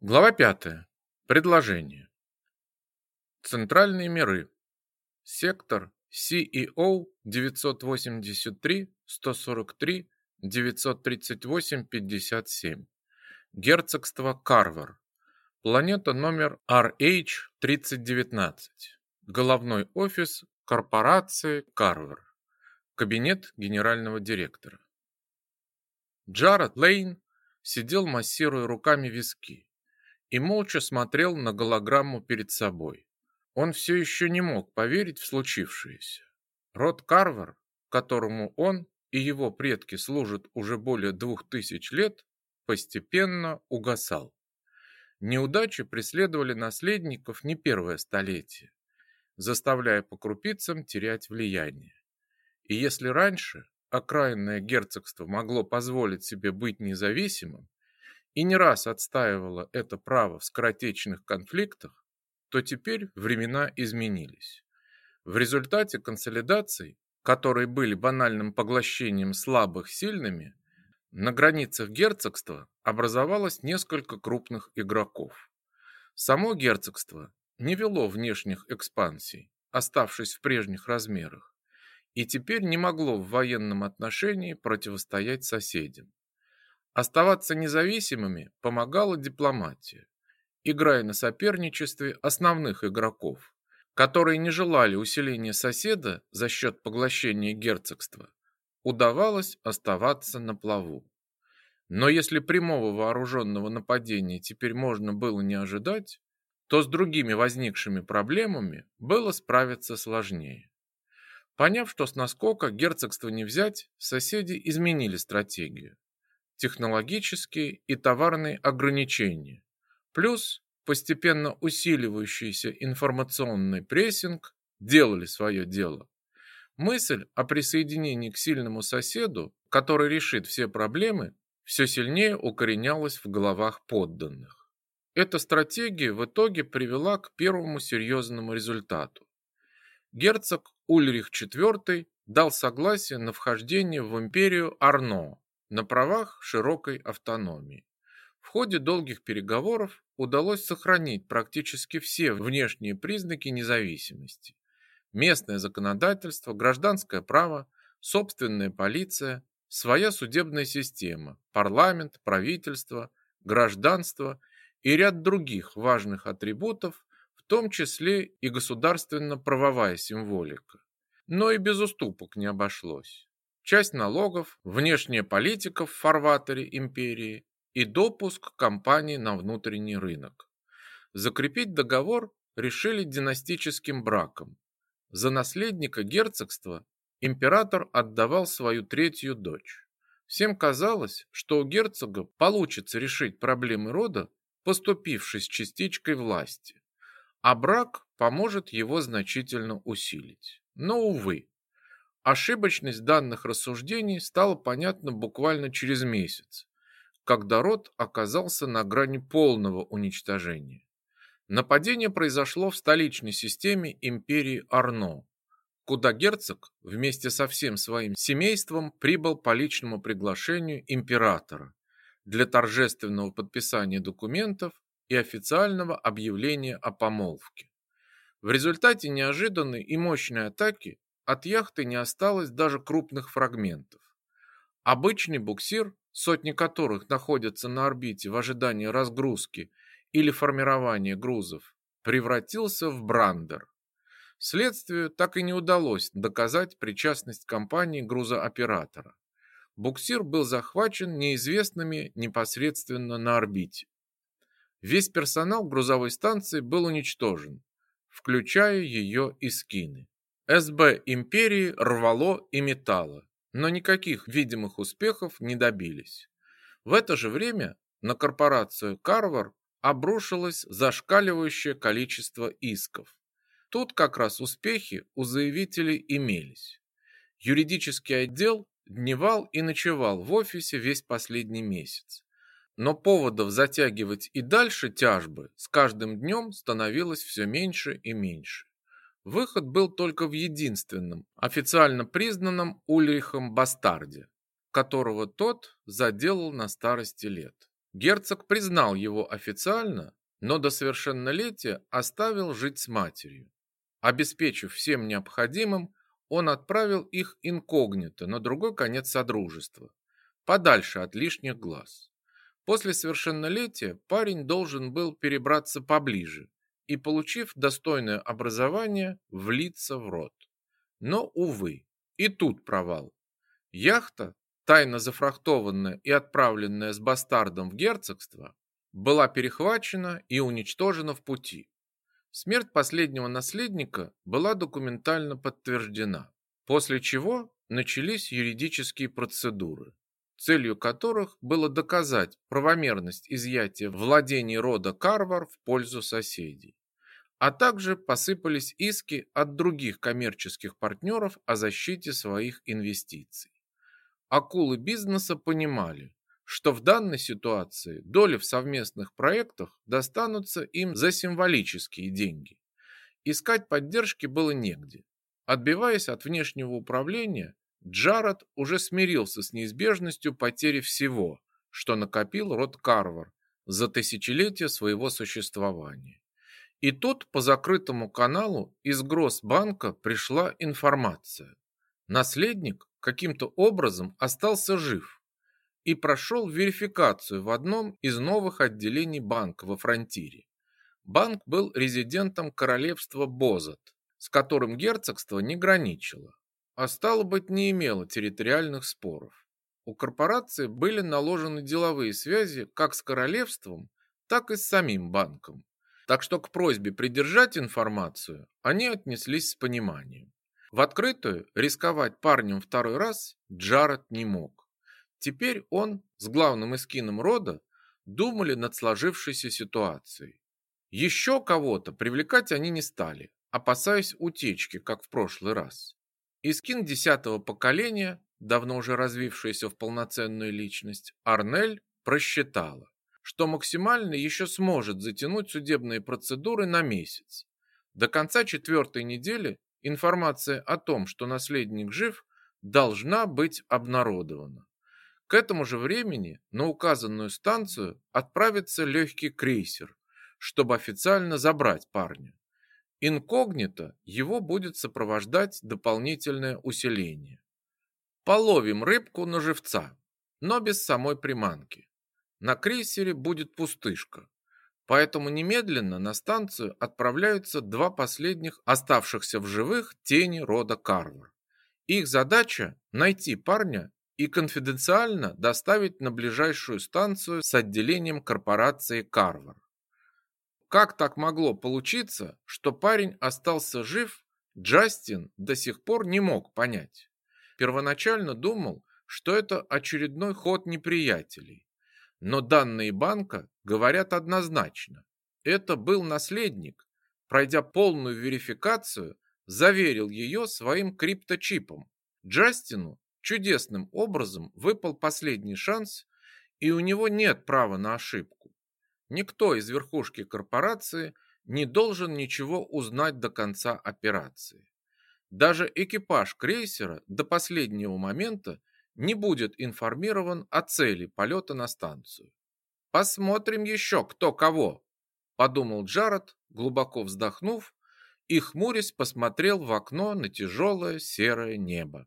Глава 5. Предложение. Центральные миры. Сектор CEO 983-143-938-57. Герцогство Карвар. Планета номер RH-3019. Головной офис корпорации Карвар. Кабинет генерального директора. Джаред Лейн сидел, массируя руками виски и молча смотрел на голограмму перед собой. Он все еще не мог поверить в случившееся. Род Карвар, которому он и его предки служат уже более двух тысяч лет, постепенно угасал. Неудачи преследовали наследников не первое столетие, заставляя по крупицам терять влияние. И если раньше окраинное герцогство могло позволить себе быть независимым, и не раз отстаивала это право в скоротечных конфликтах, то теперь времена изменились. В результате консолидаций, которые были банальным поглощением слабых сильными, на границах герцогства образовалось несколько крупных игроков. Само герцогство не вело внешних экспансий, оставшись в прежних размерах, и теперь не могло в военном отношении противостоять соседям. Оставаться независимыми помогала дипломатия, играя на соперничестве основных игроков, которые не желали усиления соседа за счет поглощения герцогства. Удавалось оставаться на плаву. Но если прямого вооруженного нападения теперь можно было не ожидать, то с другими возникшими проблемами было справиться сложнее. Поняв, что с наскока герцогство не взять, соседи изменили стратегию технологические и товарные ограничения, плюс постепенно усиливающийся информационный прессинг делали свое дело. Мысль о присоединении к сильному соседу, который решит все проблемы, все сильнее укоренялась в головах подданных. Эта стратегия в итоге привела к первому серьезному результату. Герцог Ульрих IV дал согласие на вхождение в империю Арно, на правах широкой автономии. В ходе долгих переговоров удалось сохранить практически все внешние признаки независимости. Местное законодательство, гражданское право, собственная полиция, своя судебная система, парламент, правительство, гражданство и ряд других важных атрибутов, в том числе и государственно-правовая символика. Но и без уступок не обошлось часть налогов, внешняя политика в фарватере империи и допуск компании на внутренний рынок. Закрепить договор решили династическим браком. За наследника герцогства император отдавал свою третью дочь. Всем казалось, что у герцога получится решить проблемы рода, поступившись частичкой власти, а брак поможет его значительно усилить. Но, увы, Ошибочность данных рассуждений стала понятна буквально через месяц, когда род оказался на грани полного уничтожения. Нападение произошло в столичной системе империи Арно, куда герцог вместе со всем своим семейством прибыл по личному приглашению императора для торжественного подписания документов и официального объявления о помолвке. В результате неожиданной и мощной атаки от яхты не осталось даже крупных фрагментов. Обычный буксир, сотни которых находятся на орбите в ожидании разгрузки или формирования грузов, превратился в брандер. Следствию так и не удалось доказать причастность компании грузооператора. Буксир был захвачен неизвестными непосредственно на орбите. Весь персонал грузовой станции был уничтожен, включая ее искины. СБ империи рвало и метало, но никаких видимых успехов не добились. В это же время на корпорацию Карвар обрушилось зашкаливающее количество исков. Тут как раз успехи у заявителей имелись. Юридический отдел дневал и ночевал в офисе весь последний месяц. Но поводов затягивать и дальше тяжбы с каждым днем становилось все меньше и меньше. Выход был только в единственном, официально признанном Ульрихом бастарде, которого тот заделал на старости лет. Герцог признал его официально, но до совершеннолетия оставил жить с матерью. Обеспечив всем необходимым, он отправил их инкогнито на другой конец Содружества, подальше от лишних глаз. После совершеннолетия парень должен был перебраться поближе и, получив достойное образование, влиться в род. Но, увы, и тут провал. Яхта, тайно зафрахтованная и отправленная с бастардом в герцогство, была перехвачена и уничтожена в пути. Смерть последнего наследника была документально подтверждена, после чего начались юридические процедуры, целью которых было доказать правомерность изъятия владений рода Карвар в пользу соседей. А также посыпались иски от других коммерческих партнеров о защите своих инвестиций. Акулы бизнеса понимали, что в данной ситуации доли в совместных проектах достанутся им за символические деньги. Искать поддержки было негде. Отбиваясь от внешнего управления, Джаред уже смирился с неизбежностью потери всего, что накопил род Карвар за тысячелетия своего существования. И тут по закрытому каналу из Гроссбанка пришла информация. Наследник каким-то образом остался жив и прошел верификацию в одном из новых отделений банка во Фронтире. Банк был резидентом королевства Бозат, с которым герцогство не граничило, а стало быть не имело территориальных споров. У корпорации были наложены деловые связи как с королевством, так и с самим банком. Так что к просьбе придержать информацию они отнеслись с пониманием. В открытую рисковать парнем второй раз Джаред не мог. Теперь он с главным эскином рода думали над сложившейся ситуацией. Еще кого-то привлекать они не стали, опасаясь утечки, как в прошлый раз. Искин десятого поколения, давно уже развившаяся в полноценную личность, Арнель просчитала, что максимально еще сможет затянуть судебные процедуры на месяц. До конца четвертой недели информация о том, что наследник жив, должна быть обнародована. К этому же времени на указанную станцию отправится легкий крейсер, чтобы официально забрать парня. Инкогнито его будет сопровождать дополнительное усиление. Половим рыбку на живца, но без самой приманки. На крейсере будет пустышка, поэтому немедленно на станцию отправляются два последних оставшихся в живых тени рода Карвар. Их задача – найти парня и конфиденциально доставить на ближайшую станцию с отделением корпорации Карвар. Как так могло получиться, что парень остался жив, Джастин до сих пор не мог понять. Первоначально думал, что это очередной ход неприятелей. Но данные банка говорят однозначно. Это был наследник, пройдя полную верификацию, заверил ее своим крипточипом. Джастину чудесным образом выпал последний шанс, и у него нет права на ошибку. Никто из верхушки корпорации не должен ничего узнать до конца операции. Даже экипаж крейсера до последнего момента не будет информирован о цели полета на станцию. Посмотрим еще кто кого, подумал Джаред, глубоко вздохнув и хмурясь посмотрел в окно на тяжелое серое небо.